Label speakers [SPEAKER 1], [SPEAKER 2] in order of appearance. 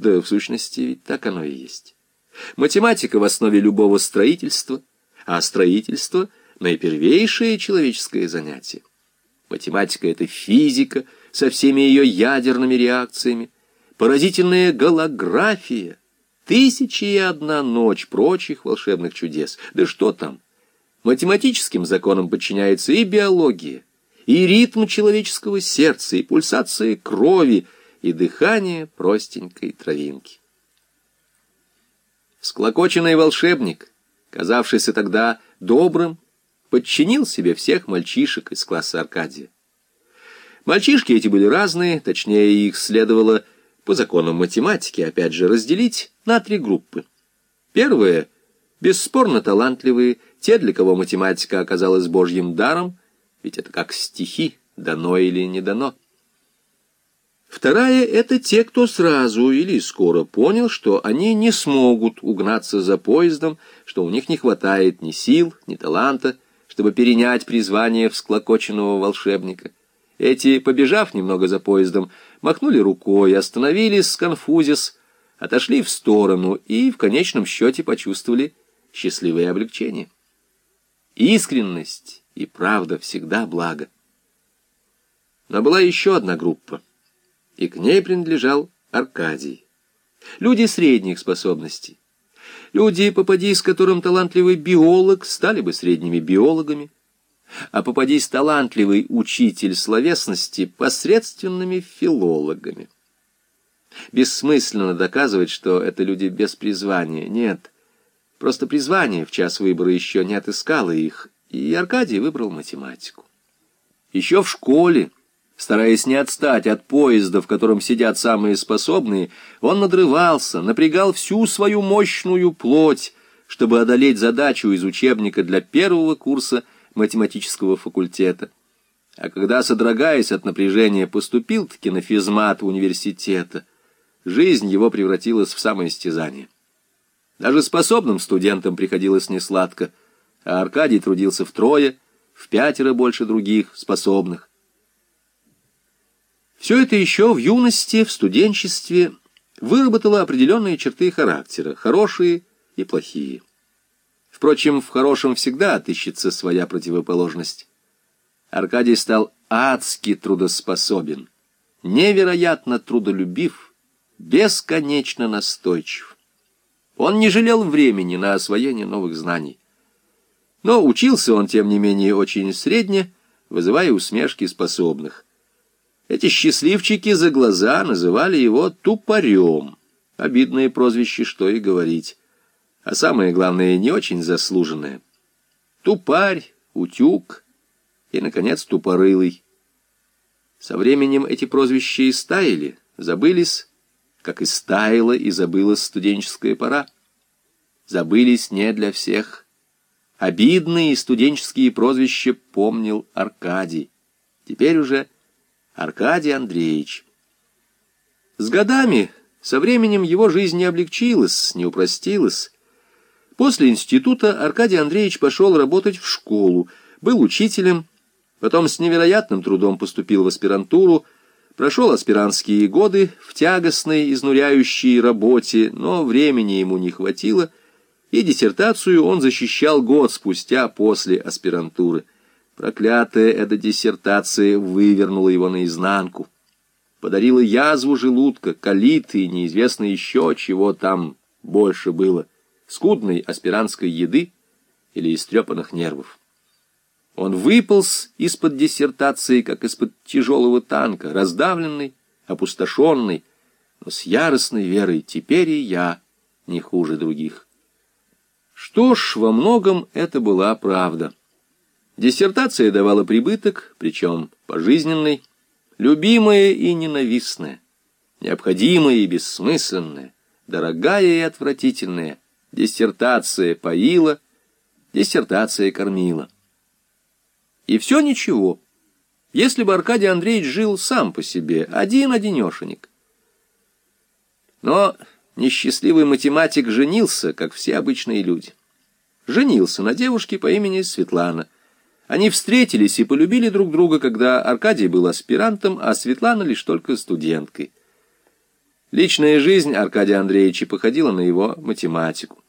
[SPEAKER 1] Да, в сущности, ведь так оно и есть. Математика в основе любого строительства, а строительство — наипервейшее человеческое занятие. Математика — это физика со всеми ее ядерными реакциями, поразительная голография, тысячи и одна ночь прочих волшебных чудес. Да что там? Математическим законам подчиняется и биология, и ритм человеческого сердца, и пульсация крови, и дыхание простенькой травинки. Склокоченный волшебник, казавшийся тогда добрым, подчинил себе всех мальчишек из класса Аркадия. Мальчишки эти были разные, точнее, их следовало по законам математики, опять же, разделить на три группы. Первые — бесспорно талантливые, те, для кого математика оказалась божьим даром, ведь это как стихи, дано или не дано. Вторая — это те, кто сразу или скоро понял, что они не смогут угнаться за поездом, что у них не хватает ни сил, ни таланта, чтобы перенять призвание всклокоченного волшебника. Эти, побежав немного за поездом, махнули рукой, остановились, сконфузясь, отошли в сторону и в конечном счете почувствовали счастливое облегчение. Искренность и правда всегда благо. Но была еще одна группа, и к ней принадлежал Аркадий. Люди средних способностей. Люди, попадись которым талантливый биолог, стали бы средними биологами, а попадись талантливый учитель словесности посредственными филологами. Бессмысленно доказывать, что это люди без призвания. Нет, просто призвание в час выбора еще не отыскало их, и Аркадий выбрал математику. Еще в школе, стараясь не отстать от поезда, в котором сидят самые способные, он надрывался, напрягал всю свою мощную плоть, чтобы одолеть задачу из учебника для первого курса математического факультета. А когда, содрогаясь от напряжения, поступил-таки на физмат университета, жизнь его превратилась в самоистязание. Даже способным студентам приходилось несладко — а Аркадий трудился втрое, в пятеро больше других, способных. Все это еще в юности, в студенчестве выработало определенные черты характера, хорошие и плохие. Впрочем, в хорошем всегда отыщется своя противоположность. Аркадий стал адски трудоспособен, невероятно трудолюбив, бесконечно настойчив. Он не жалел времени на освоение новых знаний. Но учился он, тем не менее, очень средне, вызывая усмешки способных. Эти счастливчики за глаза называли его тупорем. Обидное прозвище, что и говорить. А самое главное, не очень заслуженное. Тупарь, утюг и, наконец, тупорылый. Со временем эти прозвища и стаяли, забылись, как и стаяла и забылась студенческая пора. Забылись не для всех. Обидные студенческие прозвища помнил Аркадий. Теперь уже Аркадий Андреевич. С годами, со временем его жизнь не облегчилась, не упростилась. После института Аркадий Андреевич пошел работать в школу, был учителем, потом с невероятным трудом поступил в аспирантуру, прошел аспирантские годы в тягостной, изнуряющей работе, но времени ему не хватило — и диссертацию он защищал год спустя после аспирантуры. Проклятая эта диссертация вывернула его наизнанку. Подарила язву желудка, колиты и неизвестно еще чего там больше было. Скудной аспирантской еды или истрепанных нервов. Он выполз из-под диссертации, как из-под тяжелого танка, раздавленный, опустошенный, но с яростной верой «теперь и я не хуже других». Что ж, во многом это была правда. Диссертация давала прибыток, причем пожизненный, любимая и ненавистная, необходимая и бессмысленная, дорогая и отвратительная. Диссертация поила, диссертация кормила. И все ничего. Если бы Аркадий Андреевич жил сам по себе, один-одинешенек. Но несчастливый математик женился, как все обычные люди. Женился на девушке по имени Светлана. Они встретились и полюбили друг друга, когда Аркадий был аспирантом, а Светлана лишь только студенткой. Личная жизнь Аркадия Андреевича походила на его математику.